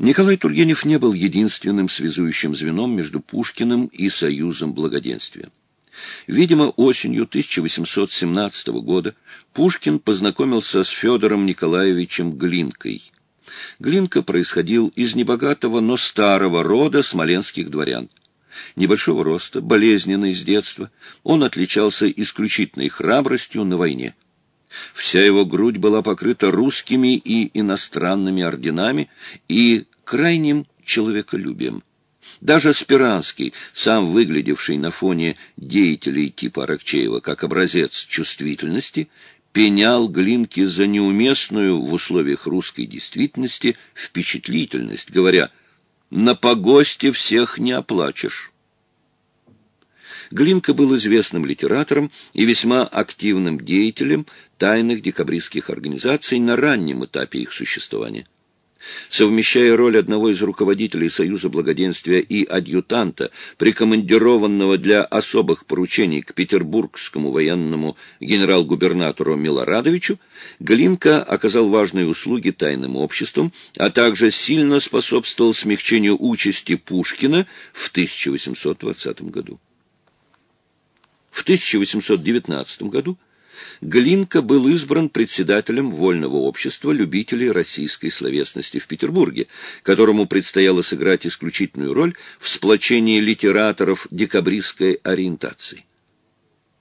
Николай Тургенев не был единственным связующим звеном между Пушкиным и Союзом Благоденствия. Видимо, осенью 1817 года Пушкин познакомился с Федором Николаевичем Глинкой. Глинка происходил из небогатого, но старого рода смоленских дворян. Небольшого роста, болезненный с детства, он отличался исключительной храбростью на войне. Вся его грудь была покрыта русскими и иностранными орденами и крайним человеколюбием. Даже Спиранский, сам выглядевший на фоне деятелей типа Аракчеева как образец чувствительности, пенял Глинке за неуместную в условиях русской действительности впечатлительность, говоря «на погосте всех не оплачешь». Глинка был известным литератором и весьма активным деятелем тайных декабристских организаций на раннем этапе их существования. Совмещая роль одного из руководителей Союза Благоденствия и адъютанта, прикомандированного для особых поручений к петербургскому военному генерал-губернатору Милорадовичу, Глинка оказал важные услуги тайным обществам, а также сильно способствовал смягчению участи Пушкина в 1820 году. В 1819 году Глинка был избран председателем Вольного общества любителей российской словесности в Петербурге, которому предстояло сыграть исключительную роль в сплочении литераторов декабристской ориентации.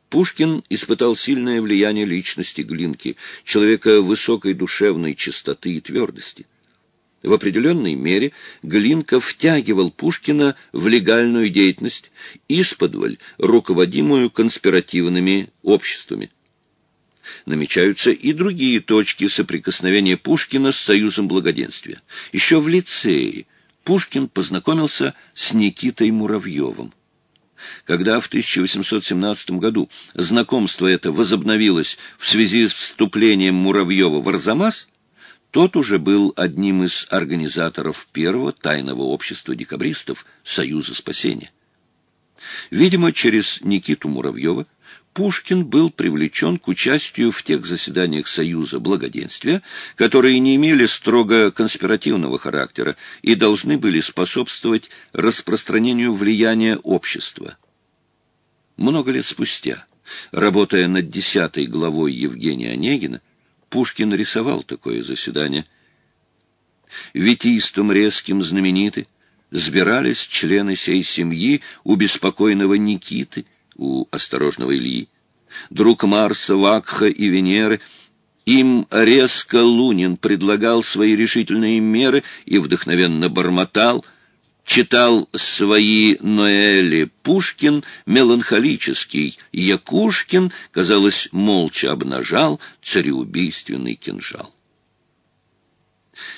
Пушкин испытал сильное влияние личности Глинки, человека высокой душевной чистоты и твердости. В определенной мере Глинка втягивал Пушкина в легальную деятельность, исподволь руководимую конспиративными обществами. Намечаются и другие точки соприкосновения Пушкина с Союзом Благоденствия. Еще в лицее Пушкин познакомился с Никитой Муравьевым. Когда в 1817 году знакомство это возобновилось в связи с вступлением Муравьева в Арзамас, тот уже был одним из организаторов первого тайного общества декабристов Союза спасения. Видимо, через Никиту Муравьева Пушкин был привлечен к участию в тех заседаниях Союза Благоденствия, которые не имели строго конспиративного характера и должны были способствовать распространению влияния общества. Много лет спустя, работая над десятой главой Евгения Онегина, Пушкин рисовал такое заседание. Витийством резким знамениты сбирались члены сей семьи у беспокойного Никиты, у осторожного Ильи. Друг Марса, Вакха и Венеры — им резко Лунин предлагал свои решительные меры и вдохновенно бормотал — читал свои Ноэли Пушкин, меланхолический Якушкин, казалось, молча обнажал цареубийственный кинжал.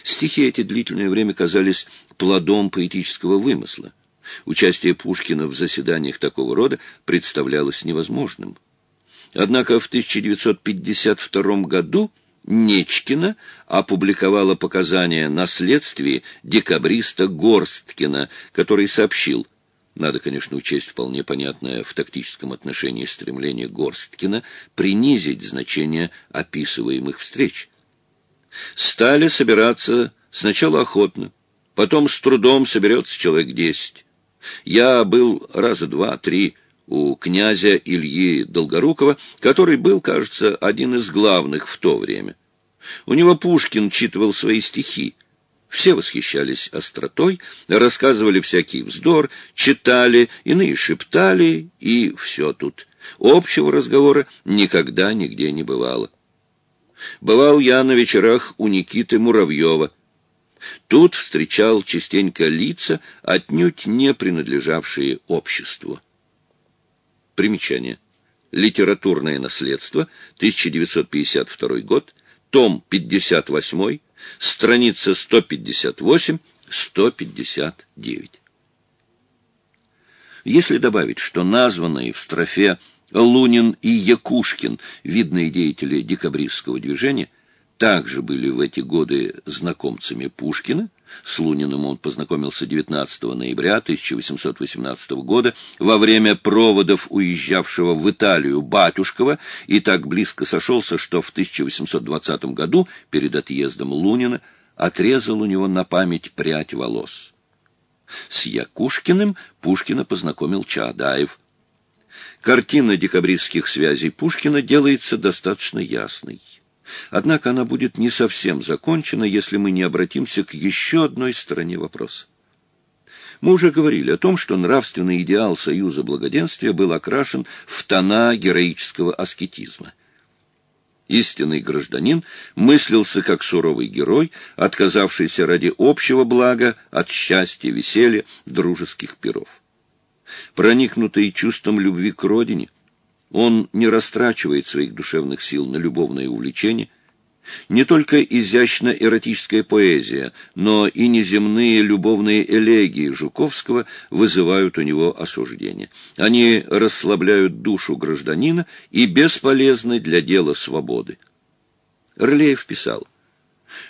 Стихи эти длительное время казались плодом поэтического вымысла. Участие Пушкина в заседаниях такого рода представлялось невозможным. Однако в 1952 году Нечкина опубликовала показания на следствии декабриста Горсткина, который сообщил, надо, конечно, учесть вполне понятное в тактическом отношении стремление Горсткина принизить значение описываемых встреч. Стали собираться сначала охотно, потом с трудом соберется человек десять. Я был раза два-три у князя Ильи Долгорукова, который был, кажется, один из главных в то время. У него Пушкин читывал свои стихи. Все восхищались остротой, рассказывали всякий вздор, читали, иные шептали, и все тут. Общего разговора никогда нигде не бывало. Бывал я на вечерах у Никиты Муравьева. Тут встречал частенько лица, отнюдь не принадлежавшие обществу. Примечание. Литературное наследство, 1952 год, том 58, страница 158-159. Если добавить, что названные в строфе Лунин и Якушкин, видные деятели декабристского движения, также были в эти годы знакомцами Пушкина, с Луниным он познакомился 19 ноября 1818 года во время проводов уезжавшего в Италию Батюшкова и так близко сошелся, что в 1820 году перед отъездом Лунина отрезал у него на память прядь волос. С Якушкиным Пушкина познакомил Чаадаев. Картина декабристских связей Пушкина делается достаточно ясной. Однако она будет не совсем закончена, если мы не обратимся к еще одной стороне вопроса. Мы уже говорили о том, что нравственный идеал Союза Благоденствия был окрашен в тона героического аскетизма. Истинный гражданин мыслился как суровый герой, отказавшийся ради общего блага от счастья, веселья, дружеских пиров. Проникнутый чувством любви к родине, он не растрачивает своих душевных сил на любовное увлечение – не только изящно-эротическая поэзия, но и неземные любовные элегии Жуковского вызывают у него осуждение. Они расслабляют душу гражданина и бесполезны для дела свободы. Рылеев писал,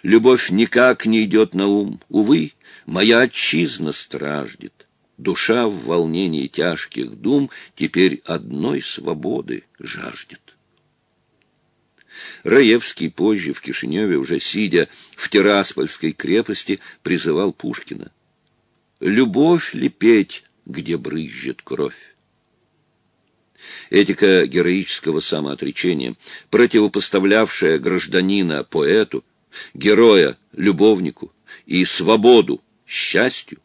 «Любовь никак не идет на ум. Увы, моя отчизна страждет. Душа в волнении тяжких дум теперь одной свободы жаждет». Раевский позже в Кишиневе, уже сидя в Тираспольской крепости, призывал Пушкина. «Любовь ли петь, где брызжет кровь?» Этика героического самоотречения, противопоставлявшая гражданина поэту, героя любовнику и свободу счастью,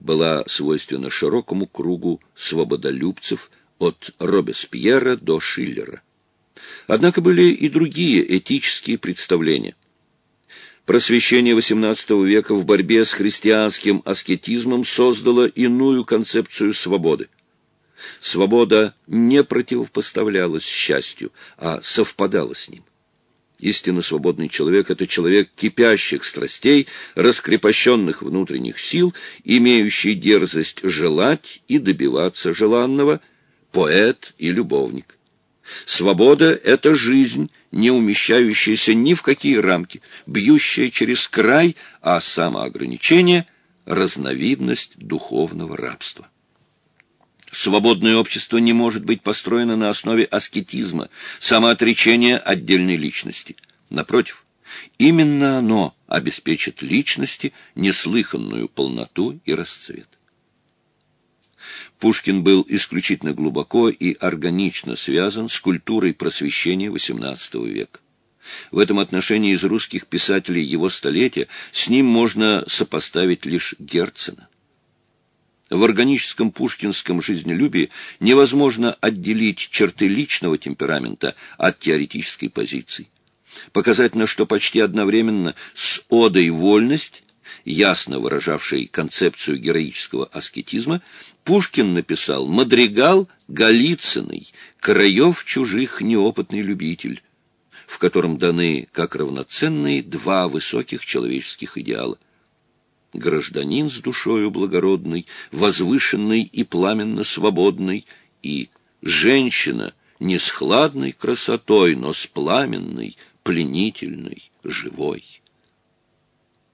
была свойственна широкому кругу свободолюбцев от Робеспьера до Шиллера. Однако были и другие этические представления. Просвещение XVIII века в борьбе с христианским аскетизмом создало иную концепцию свободы. Свобода не противопоставлялась счастью, а совпадала с ним. Истинно свободный человек — это человек кипящих страстей, раскрепощенных внутренних сил, имеющий дерзость желать и добиваться желанного, поэт и любовник. Свобода — это жизнь, не умещающаяся ни в какие рамки, бьющая через край, а самоограничение — разновидность духовного рабства. Свободное общество не может быть построено на основе аскетизма, самоотречения отдельной личности. Напротив, именно оно обеспечит личности неслыханную полноту и расцвет. Пушкин был исключительно глубоко и органично связан с культурой просвещения XVIII века. В этом отношении из русских писателей его столетия с ним можно сопоставить лишь Герцена. В органическом пушкинском жизнелюбии невозможно отделить черты личного темперамента от теоретической позиции. Показательно, что почти одновременно с «Одой вольность» ясно выражавшей концепцию героического аскетизма, Пушкин написал «Мадригал Голицыный, краев чужих неопытный любитель», в котором даны как равноценные два высоких человеческих идеала. Гражданин с душою благородной, возвышенный и пламенно свободный, и женщина не с хладной красотой, но с пламенной, пленительной, живой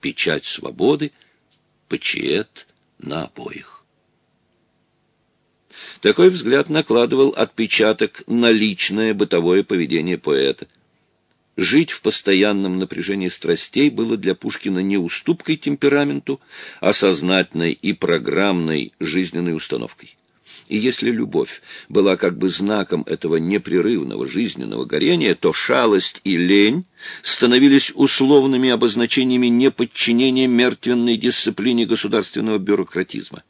печать свободы, почиет на обоих. Такой взгляд накладывал отпечаток на личное бытовое поведение поэта. Жить в постоянном напряжении страстей было для Пушкина не уступкой темпераменту, а сознательной и программной жизненной установкой. И если любовь была как бы знаком этого непрерывного жизненного горения, то шалость и лень становились условными обозначениями неподчинения мертвенной дисциплине государственного бюрократизма.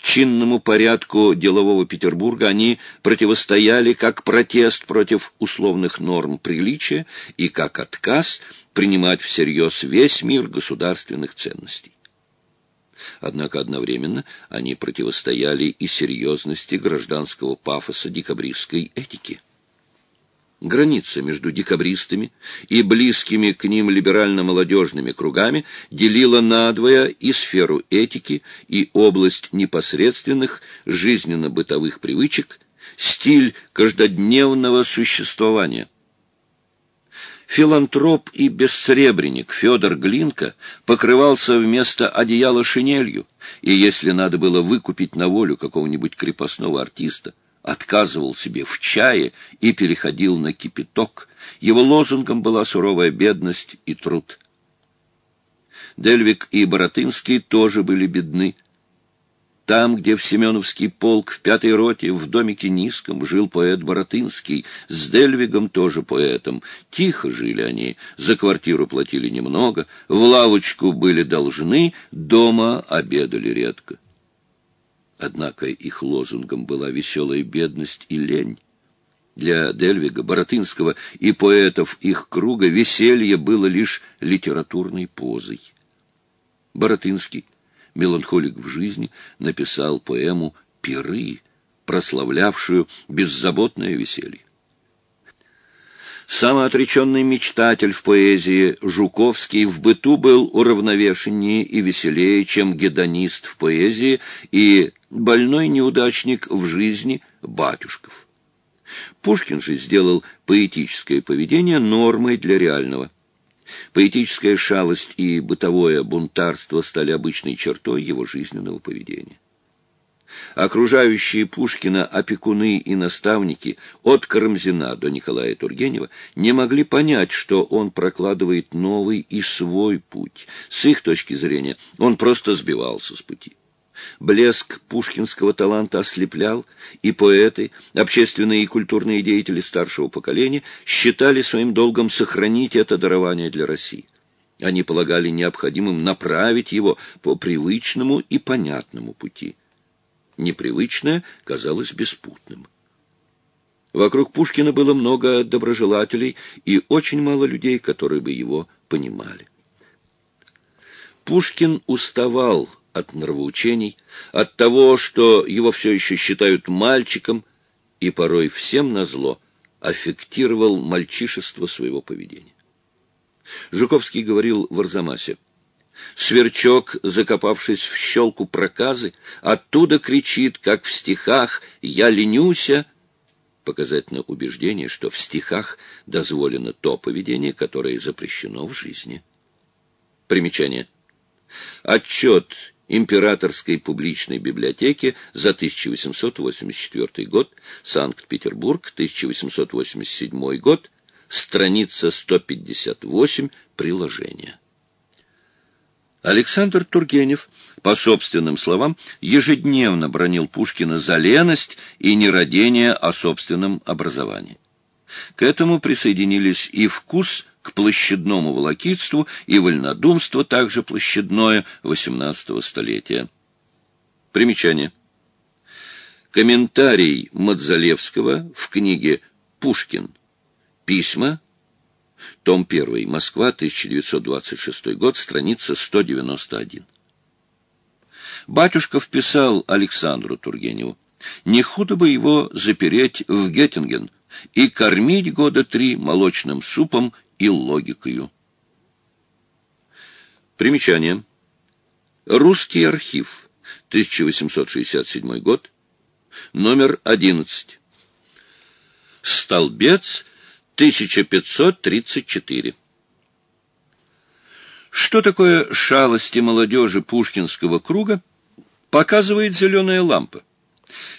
Чинному порядку делового Петербурга они противостояли как протест против условных норм приличия и как отказ принимать всерьез весь мир государственных ценностей. Однако одновременно они противостояли и серьезности гражданского пафоса декабристской этики. Граница между декабристами и близкими к ним либерально-молодежными кругами делила надвое и сферу этики, и область непосредственных жизненно-бытовых привычек, стиль каждодневного существования – Филантроп и бессребренник Федор Глинка покрывался вместо одеяла шинелью, и если надо было выкупить на волю какого-нибудь крепостного артиста, отказывал себе в чае и переходил на кипяток. Его лозунгом была суровая бедность и труд. Дельвик и Боротынский тоже были бедны. Там, где в Семеновский полк в пятой роте в домике низком жил поэт Боротынский, с Дельвигом тоже поэтом. Тихо жили они, за квартиру платили немного, в лавочку были должны, дома обедали редко. Однако их лозунгом была веселая бедность и лень. Для Дельвига, Боротынского и поэтов их круга веселье было лишь литературной позой. Боротынский меланхолик в жизни, написал поэму «Пиры», прославлявшую беззаботное веселье. Самоотреченный мечтатель в поэзии Жуковский в быту был уравновешеннее и веселее, чем гедонист в поэзии и больной неудачник в жизни Батюшков. Пушкин же сделал поэтическое поведение нормой для реального. Поэтическая шалость и бытовое бунтарство стали обычной чертой его жизненного поведения. Окружающие Пушкина опекуны и наставники от Карамзина до Николая Тургенева не могли понять, что он прокладывает новый и свой путь. С их точки зрения он просто сбивался с пути. Блеск пушкинского таланта ослеплял, и поэты, общественные и культурные деятели старшего поколения считали своим долгом сохранить это дарование для России. Они полагали необходимым направить его по привычному и понятному пути. Непривычное казалось беспутным. Вокруг Пушкина было много доброжелателей и очень мало людей, которые бы его понимали. Пушкин уставал от нравоучений, от того, что его все еще считают мальчиком, и порой всем назло аффектировал мальчишество своего поведения. Жуковский говорил в Арзамасе, Сверчок, закопавшись в щелку проказы, оттуда кричит, как в стихах «Я ленюся», показательно убеждение, что в стихах дозволено то поведение, которое запрещено в жизни. Примечание. Отчет Императорской публичной библиотеки за 1884 год, Санкт-Петербург, 1887 год, страница 158, приложение. Александр Тургенев, по собственным словам, ежедневно бронил Пушкина за леность и нерадение о собственном образовании. К этому присоединились и вкус к площадному волокитству и вольнодумство, также площадное, XVIII столетия. Примечание. Комментарий Мадзалевского в книге «Пушкин. Письма», том 1, Москва, 1926 год, страница 191. Батюшков писал Александру Тургеневу, «Не худо бы его запереть в Геттинген и кормить года три молочным супом и логикою. Примечание. Русский архив. 1867 год. Номер 11. Столбец 1534. Что такое шалости молодежи Пушкинского круга, показывает зеленая лампа.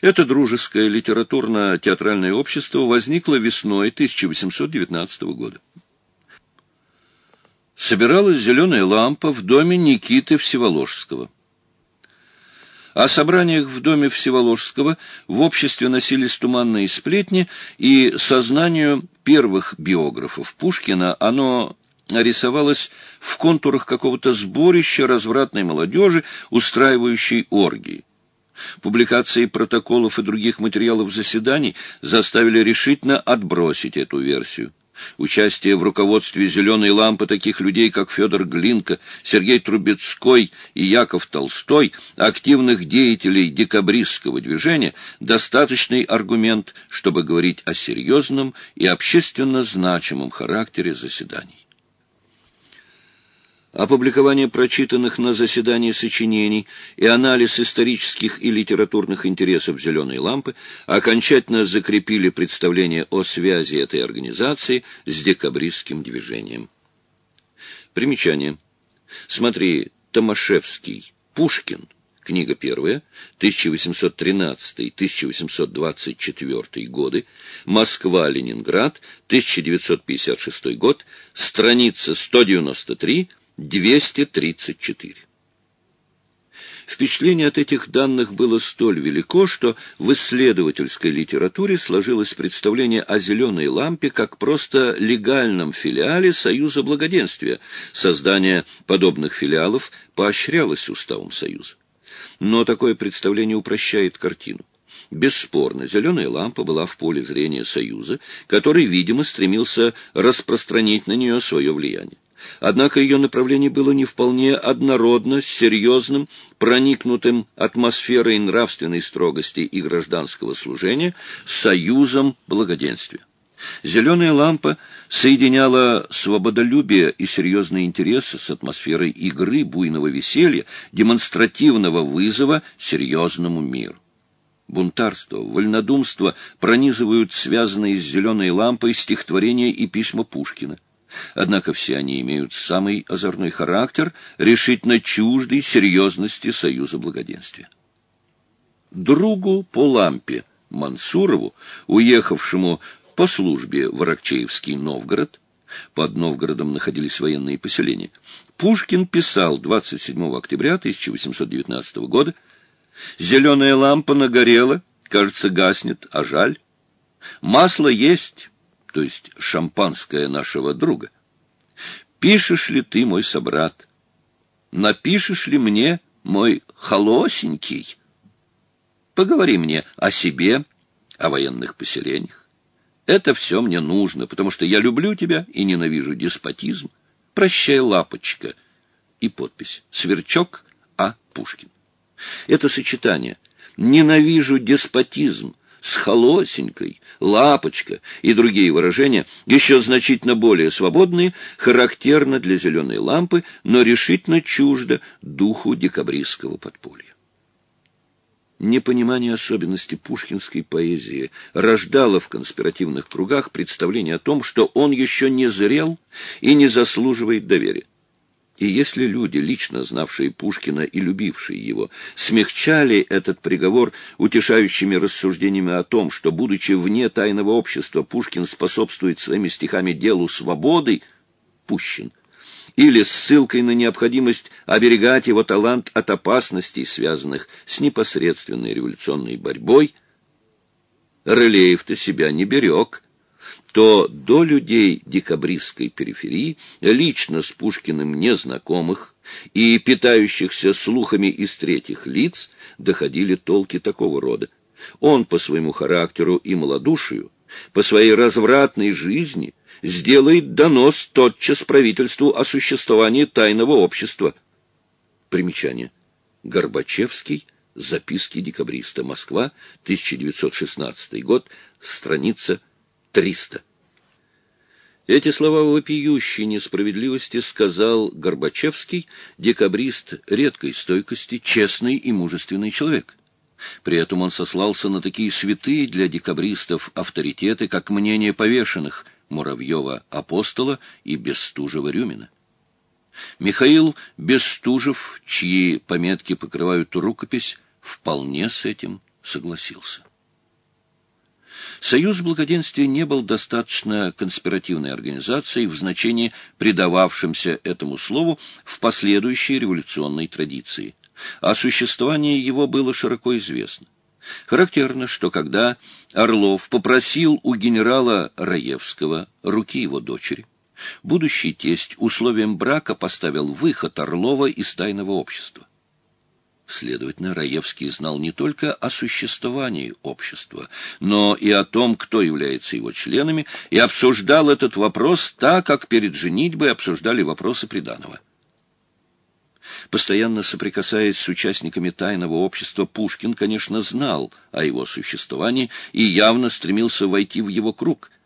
Это дружеское литературно-театральное общество возникло весной 1819 года собиралась зеленая лампа в доме Никиты Всеволожского. О собраниях в доме Всеволожского в обществе носились туманные сплетни, и сознанию первых биографов Пушкина оно рисовалось в контурах какого-то сборища развратной молодежи, устраивающей оргии. Публикации протоколов и других материалов заседаний заставили решительно отбросить эту версию. Участие в руководстве «Зеленой лампы» таких людей, как Федор Глинка, Сергей Трубецкой и Яков Толстой, активных деятелей декабристского движения, достаточный аргумент, чтобы говорить о серьезном и общественно значимом характере заседаний. Опубликование прочитанных на заседании сочинений и анализ исторических и литературных интересов «Зеленой лампы» окончательно закрепили представление о связи этой организации с декабристским движением. Примечание. Смотри, Томашевский, Пушкин, книга первая, 1813-1824 годы, Москва-Ленинград, 1956 год, страница 193 234. Впечатление от этих данных было столь велико, что в исследовательской литературе сложилось представление о зеленой лампе как просто легальном филиале Союза Благоденствия. Создание подобных филиалов поощрялось Уставом Союза. Но такое представление упрощает картину. Бесспорно, зеленая лампа была в поле зрения Союза, который, видимо, стремился распространить на нее свое влияние. Однако ее направление было не вполне однородно с серьезным, проникнутым атмосферой нравственной строгости и гражданского служения союзом благоденствия. Зеленая лампа соединяла свободолюбие и серьезные интересы с атмосферой игры, буйного веселья, демонстративного вызова серьезному миру. Бунтарство, вольнодумство пронизывают связанные с зеленой лампой стихотворения и письма Пушкина. Однако все они имеют самый озорной характер, решительно чуждой серьезности Союза Благоденствия. Другу по лампе Мансурову, уехавшему по службе в Аракчеевский Новгород, под Новгородом находились военные поселения, Пушкин писал 27 октября 1819 года «Зеленая лампа нагорела, кажется, гаснет, а жаль. Масло есть, то есть шампанское нашего друга. Пишешь ли ты, мой собрат? Напишешь ли мне, мой холосенький? Поговори мне о себе, о военных поселениях. Это все мне нужно, потому что я люблю тебя и ненавижу деспотизм. Прощай, лапочка. И подпись «Сверчок А. Пушкин». Это сочетание «ненавижу деспотизм» с холосенькой, лапочка и другие выражения, еще значительно более свободные, характерно для зеленой лампы, но решительно чуждо духу декабристского подполья. Непонимание особенностей пушкинской поэзии рождало в конспиративных кругах представление о том, что он еще не зрел и не заслуживает доверия. И если люди, лично знавшие Пушкина и любившие его, смягчали этот приговор утешающими рассуждениями о том, что, будучи вне тайного общества, Пушкин способствует своими стихами делу свободы, Пущин, или ссылкой на необходимость оберегать его талант от опасностей, связанных с непосредственной революционной борьбой, Рылеев-то себя не берег, то до людей декабристской периферии, лично с Пушкиным незнакомых и питающихся слухами из третьих лиц, доходили толки такого рода. Он по своему характеру и малодушию, по своей развратной жизни сделает донос тотчас правительству о существовании тайного общества. Примечание. Горбачевский. Записки декабриста. Москва. 1916 год. Страница триста. Эти слова вопиющей несправедливости сказал Горбачевский, декабрист редкой стойкости, честный и мужественный человек. При этом он сослался на такие святые для декабристов авторитеты, как мнение повешенных Муравьева-Апостола и Бестужева-Рюмина. Михаил Бестужев, чьи пометки покрывают рукопись, вполне с этим согласился. Союз благоденствия не был достаточно конспиративной организацией в значении придававшемся этому слову в последующей революционной традиции. О существовании его было широко известно. Характерно, что когда Орлов попросил у генерала Раевского руки его дочери, будущий тесть условием брака поставил выход Орлова из тайного общества. Следовательно, Раевский знал не только о существовании общества, но и о том, кто является его членами, и обсуждал этот вопрос так, как перед женитьбой обсуждали вопросы приданого. Постоянно соприкасаясь с участниками тайного общества, Пушкин, конечно, знал о его существовании и явно стремился войти в его круг –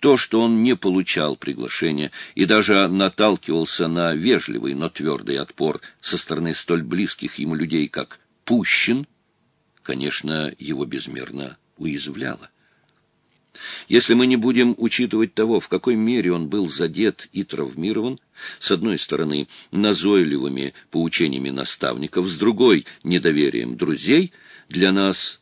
то, что он не получал приглашения и даже наталкивался на вежливый, но твердый отпор со стороны столь близких ему людей, как Пущин, конечно, его безмерно уязвляло. Если мы не будем учитывать того, в какой мере он был задет и травмирован, с одной стороны, назойливыми поучениями наставников, с другой — недоверием друзей, для нас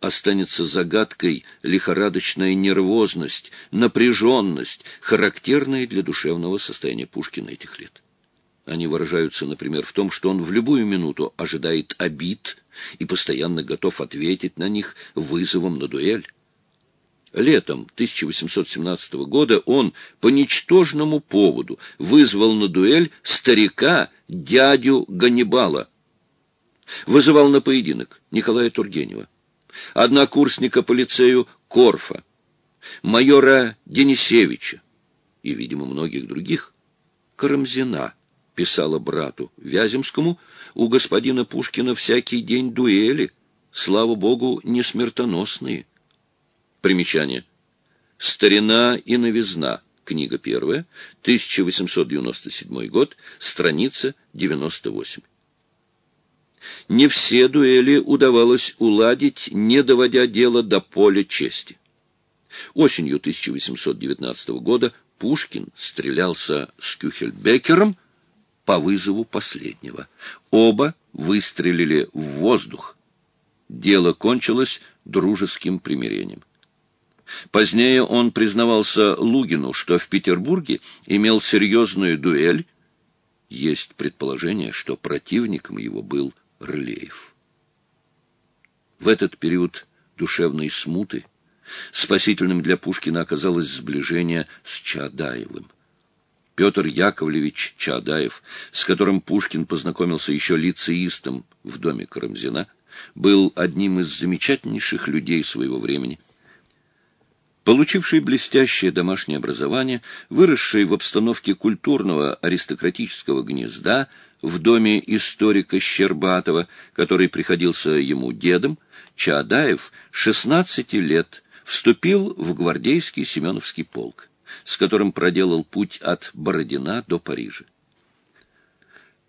останется загадкой лихорадочная нервозность, напряженность, характерная для душевного состояния Пушкина этих лет. Они выражаются, например, в том, что он в любую минуту ожидает обид и постоянно готов ответить на них вызовом на дуэль. Летом 1817 года он по ничтожному поводу вызвал на дуэль старика дядю Ганнибала. Вызывал на поединок Николая Тургенева, однокурсника по лицею Корфа, майора Денисевича и, видимо, многих других. Карамзина писала брату Вяземскому, у господина Пушкина всякий день дуэли, слава богу, не смертоносные. Примечание. «Старина и новизна». Книга первая, 1897 год, страница 98. Не все дуэли удавалось уладить, не доводя дело до поля чести. Осенью 1819 года Пушкин стрелялся с Кюхельбекером по вызову последнего. Оба выстрелили в воздух. Дело кончилось дружеским примирением. Позднее он признавался Лугину, что в Петербурге имел серьезную дуэль. Есть предположение, что противником его был Рылеев. В этот период душевной смуты спасительным для Пушкина оказалось сближение с Чаадаевым. Петр Яковлевич Чаадаев, с которым Пушкин познакомился еще лицеистом в доме Карамзина, был одним из замечательнейших людей своего времени – Получивший блестящее домашнее образование, выросший в обстановке культурного аристократического гнезда в доме историка Щербатова, который приходился ему дедом, Чаадаев 16 лет вступил в гвардейский Семеновский полк, с которым проделал путь от Бородина до Парижа.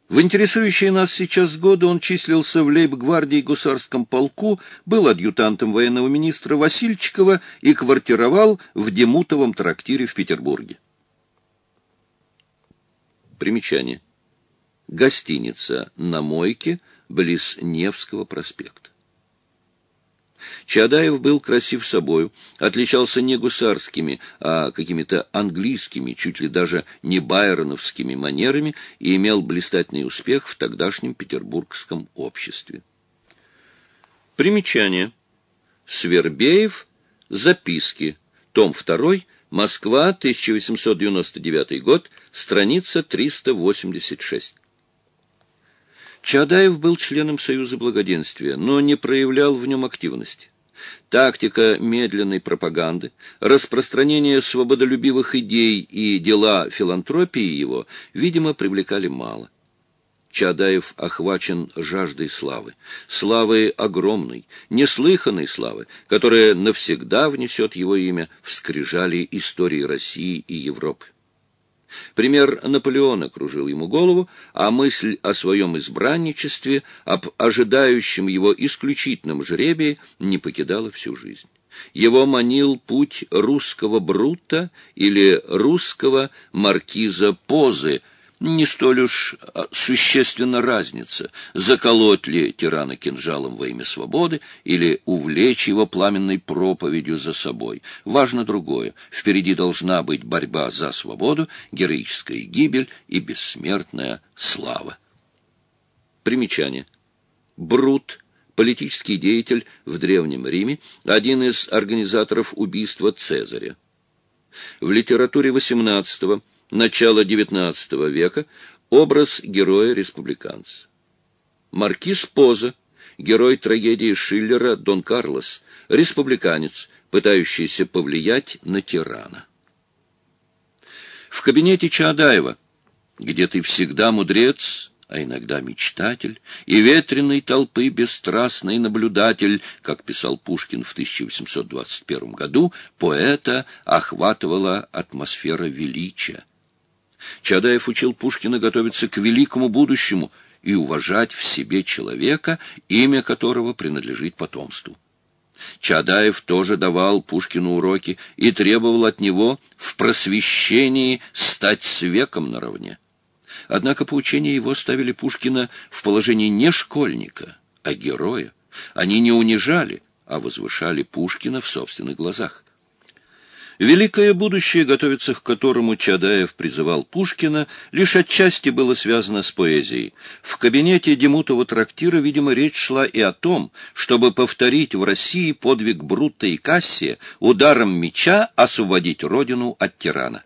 В интересующие нас сейчас годы он числился в лейб-гвардии гусарском полку, был адъютантом военного министра Васильчикова и квартировал в Демутовом трактире в Петербурге. Примечание. Гостиница на Мойке, близ Невского проспекта. Чадаев был красив собою, отличался не гусарскими, а какими-то английскими, чуть ли даже не байроновскими манерами и имел блистательный успех в тогдашнем петербургском обществе. Примечание. Свербеев. Записки. Том 2. Москва, 1899 год. Страница 386. Чадаев был членом Союза Благоденствия, но не проявлял в нем активности. Тактика медленной пропаганды, распространение свободолюбивых идей и дела филантропии его, видимо, привлекали мало. Чадаев охвачен жаждой славы, славы огромной, неслыханной славы, которая навсегда внесет его имя в скрижали истории России и Европы. Пример Наполеона кружил ему голову, а мысль о своем избранничестве, об ожидающем его исключительном жребии не покидала всю жизнь. Его манил путь русского Брута или русского маркиза Позы, не столь уж а, существенна разница, заколоть ли тирана кинжалом во имя свободы или увлечь его пламенной проповедью за собой. Важно другое. Впереди должна быть борьба за свободу, героическая гибель и бессмертная слава. Примечание. Брут, политический деятель в Древнем Риме, один из организаторов убийства Цезаря. В литературе XVIII начала XIX века, образ героя-республиканца. Маркиз Поза, герой трагедии Шиллера «Дон Карлос», республиканец, пытающийся повлиять на тирана. В кабинете Чаадаева, где ты всегда мудрец, а иногда мечтатель, и ветреной толпы бесстрастный наблюдатель, как писал Пушкин в 1821 году, поэта охватывала атмосфера величия. Чадаев учил Пушкина готовиться к великому будущему и уважать в себе человека, имя которого принадлежит потомству. Чадаев тоже давал Пушкину уроки и требовал от него в просвещении стать с веком наравне. Однако поучения его ставили Пушкина в положении не школьника, а героя. Они не унижали, а возвышали Пушкина в собственных глазах. Великое будущее, готовиться к которому Чадаев призывал Пушкина, лишь отчасти было связано с поэзией. В кабинете Демутова трактира, видимо, речь шла и о том, чтобы повторить в России подвиг Брутта и Кассия, ударом меча освободить родину от тирана.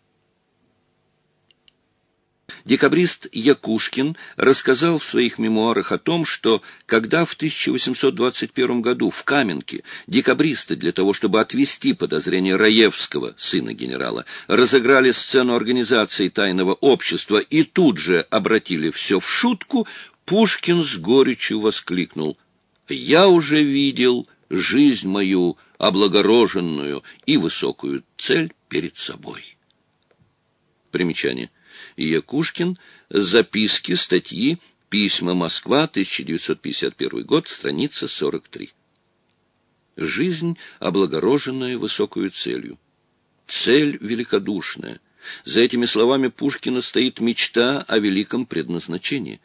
Декабрист Якушкин рассказал в своих мемуарах о том, что когда в 1821 году в Каменке декабристы для того, чтобы отвести подозрения Раевского, сына генерала, разыграли сцену организации тайного общества и тут же обратили все в шутку, Пушкин с горечью воскликнул «Я уже видел жизнь мою облагороженную и высокую цель перед собой». Примечание. Якушкин, записки, статьи, письма Москва, 1951 год, страница 43. Жизнь, облагороженная высокую целью. Цель великодушная. За этими словами Пушкина стоит мечта о великом предназначении.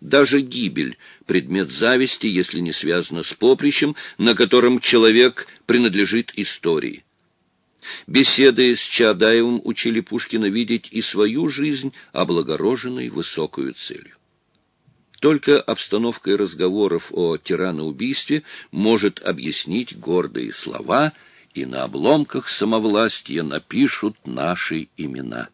Даже гибель — предмет зависти, если не связана с поприщем, на котором человек принадлежит истории. Беседы с Чадаевым учили Пушкина видеть и свою жизнь облагороженной высокую целью. Только обстановкой разговоров о тираноубийстве может объяснить гордые слова «и на обломках самовластия напишут наши имена».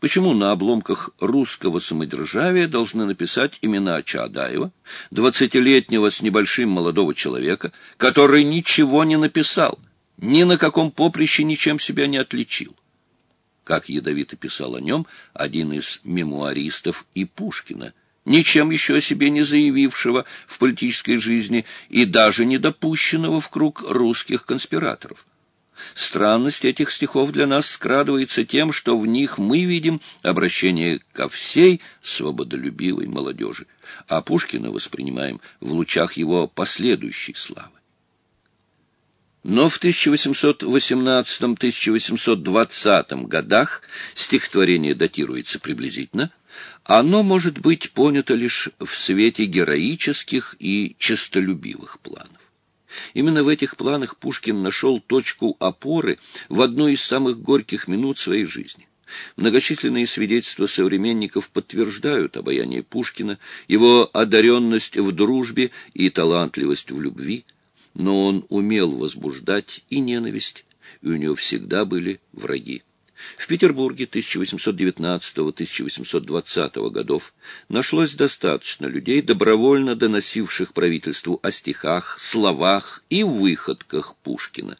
Почему на обломках русского самодержавия должны написать имена Чаадаева, двадцатилетнего с небольшим молодого человека, который ничего не написал, ни на каком поприще ничем себя не отличил. Как ядовито писал о нем один из мемуаристов и Пушкина, ничем еще о себе не заявившего в политической жизни и даже не допущенного в круг русских конспираторов. Странность этих стихов для нас скрадывается тем, что в них мы видим обращение ко всей свободолюбивой молодежи, а Пушкина воспринимаем в лучах его последующей славы. Но в 1818-1820 годах стихотворение датируется приблизительно, оно может быть понято лишь в свете героических и честолюбивых планов. Именно в этих планах Пушкин нашел точку опоры в одну из самых горьких минут своей жизни. Многочисленные свидетельства современников подтверждают обаяние Пушкина, его одаренность в дружбе и талантливость в любви – но он умел возбуждать и ненависть, и у него всегда были враги. В Петербурге 1819-1820 годов нашлось достаточно людей, добровольно доносивших правительству о стихах, словах и выходках Пушкина.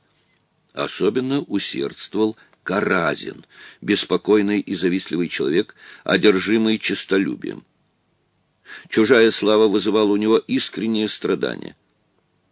Особенно усердствовал Каразин, беспокойный и завистливый человек, одержимый честолюбием. Чужая слава вызывала у него искреннее страдание –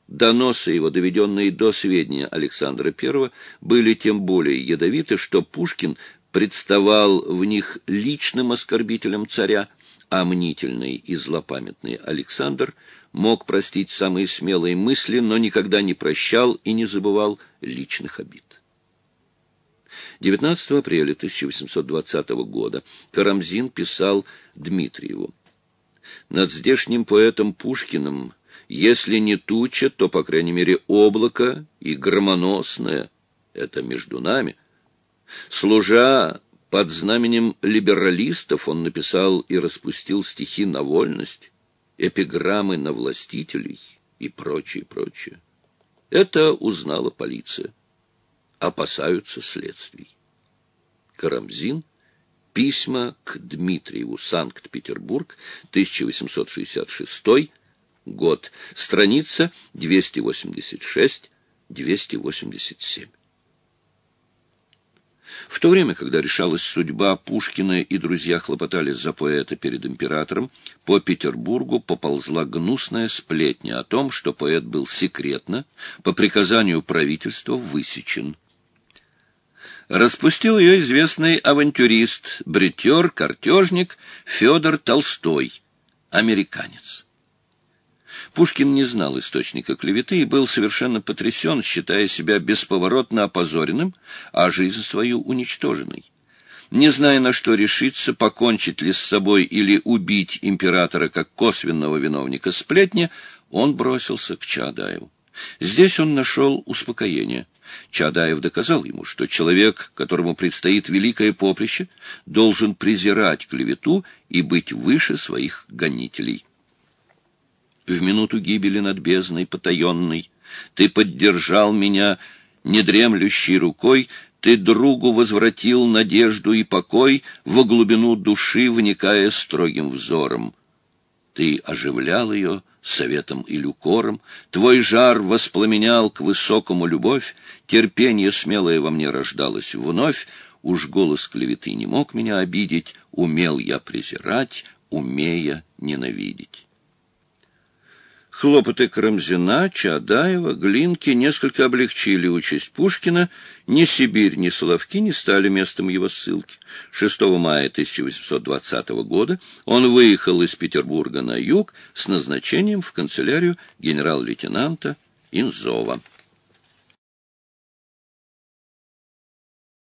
Доносы его, доведенные до сведения Александра I, были тем более ядовиты, что Пушкин представал в них личным оскорбителем царя, а мнительный и злопамятный Александр мог простить самые смелые мысли, но никогда не прощал и не забывал личных обид. 19 апреля 1820 года Карамзин писал Дмитриеву. «Над здешним поэтом Пушкиным если не туча, то, по крайней мере, облако и громоносное. Это между нами. Служа под знаменем либералистов, он написал и распустил стихи на вольность, эпиграммы на властителей и прочее, прочее. Это узнала полиция. Опасаются следствий. Карамзин. Письма к Дмитриеву. Санкт-Петербург. 1866 год. Страница 286-287. В то время, когда решалась судьба, Пушкина и друзья хлопотали за поэта перед императором, по Петербургу поползла гнусная сплетня о том, что поэт был секретно, по приказанию правительства, высечен. Распустил ее известный авантюрист, бритер, картежник Федор Толстой, американец. Пушкин не знал источника клеветы и был совершенно потрясен, считая себя бесповоротно опозоренным, а жизнь свою уничтоженной. Не зная, на что решиться, покончить ли с собой или убить императора как косвенного виновника сплетни, он бросился к Чаадаеву. Здесь он нашел успокоение. Чадаев доказал ему, что человек, которому предстоит великое поприще, должен презирать клевету и быть выше своих гонителей. В минуту гибели над бездной потаенной ты поддержал меня недремлющей рукой, ты другу возвратил надежду и покой во глубину души, вникая строгим взором. Ты оживлял ее советом или укором, твой жар воспламенял к высокому любовь, терпение смелое во мне рождалось вновь, уж голос клеветы не мог меня обидеть, умел я презирать, умея ненавидеть. Хлопоты Карамзина, Чадаева, Глинки несколько облегчили участь Пушкина. Ни Сибирь, ни Соловки не стали местом его ссылки. 6 мая 1820 года он выехал из Петербурга на юг с назначением в канцелярию генерал-лейтенанта Инзова.